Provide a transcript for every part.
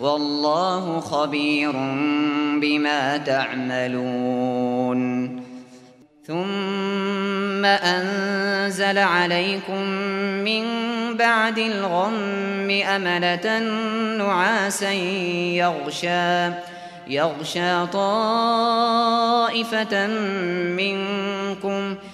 والله خبير بما تعملون. ثم أنزل عليكم من بعد الغم أملة نعاسا يغشى يغشى طائفة منكم ويغشى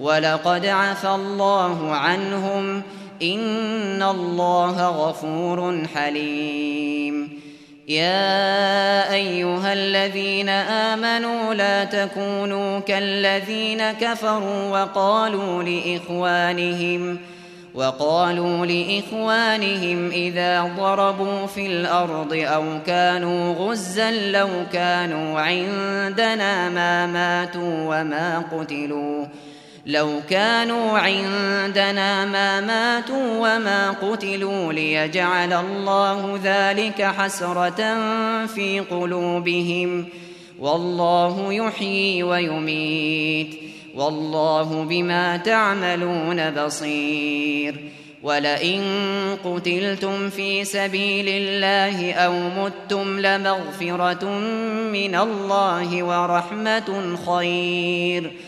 وَلَقَدْ عَفَى اللَّهُ عَنْهُمْ إِنَّ اللَّهَ غَفُورٌ حَلِيمٌ. يا أيها الذين آمنوا لا تكونوا كالذين كفروا وقالوا لإخوانهم وقالوا لإخوانهم إذا ضربوا في الأرض أو كانوا غزا لو كانوا عندنا ما ماتوا وما قتلوا لو كانوا عندنا ما ماتوا وما قتلوا ليجعل الله ذلك حسرة في قلوبهم. والله يحيي ويميت. والله بما تعملون بصير. ولئن قتلتم في سبيل الله أو متم لمغفرة من الله ورحمة خير ۖ.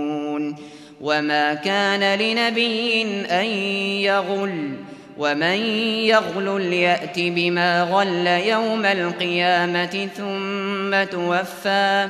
وما كان لنبي أن يغل ومن يغل ليأت بما غل يوم القيامة ثم توفى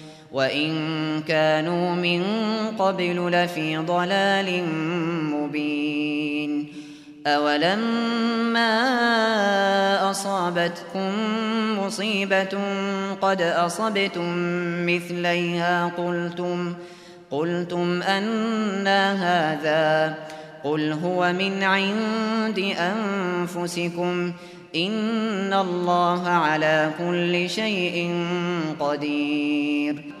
وَإِن كَانُوا مِن قَبْلُ لَفِي ضَلَالٍ مُبِينٍ أَوَلَمَّا أَصَابَتْكُم مُّصِيبَةٌ قَدْ أَصَبْتُم مِّثْلَيْهَا قُلْتُمْ قُلْتُمْ أَنَّ هَذَا قُلْ هُوَ مِنْ عِندِ أَنفُسِكُمْ إِنَّ اللَّهَ عَلَى كُلِّ شَيْءٍ قَدِيرٌ